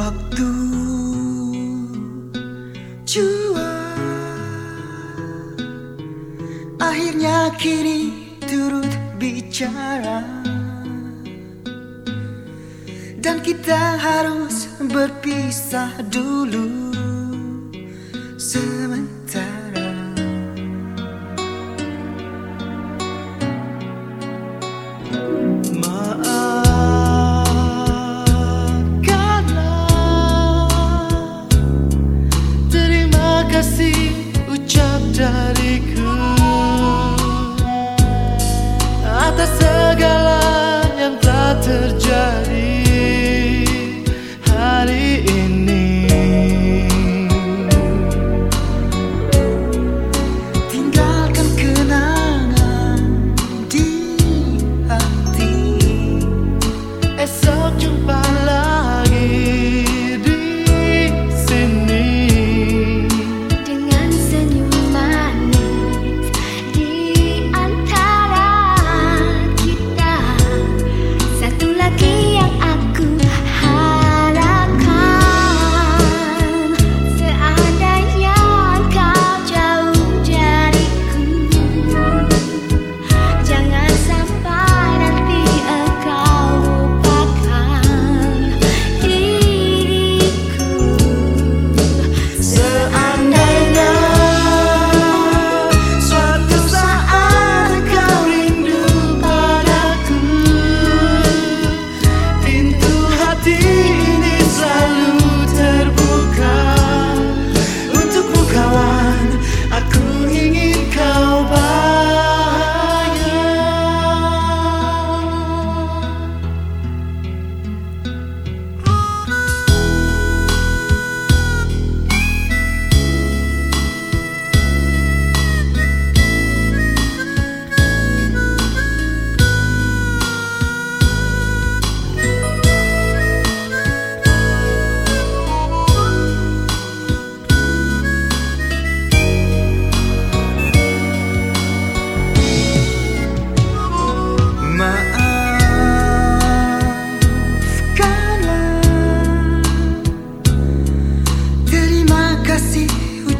waktu jua. Akhirnya kini turut bicara. Dan kita harus berpisah dulu sementara. Maaf.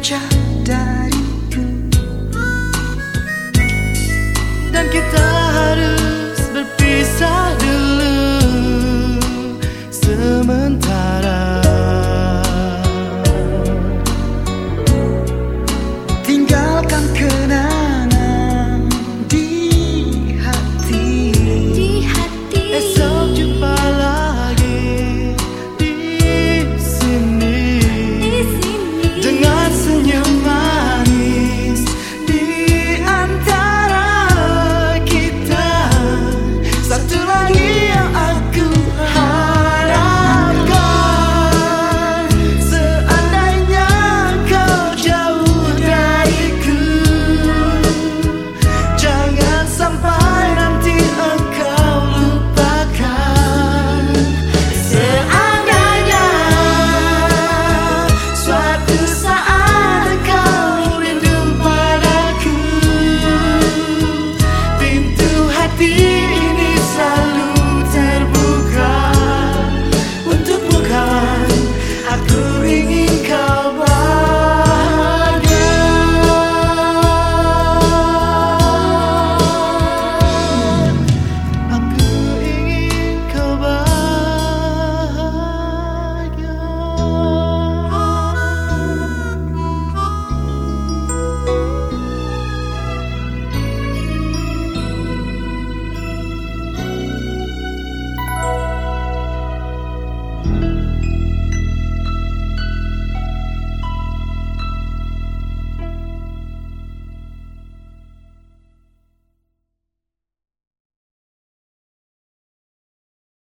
着。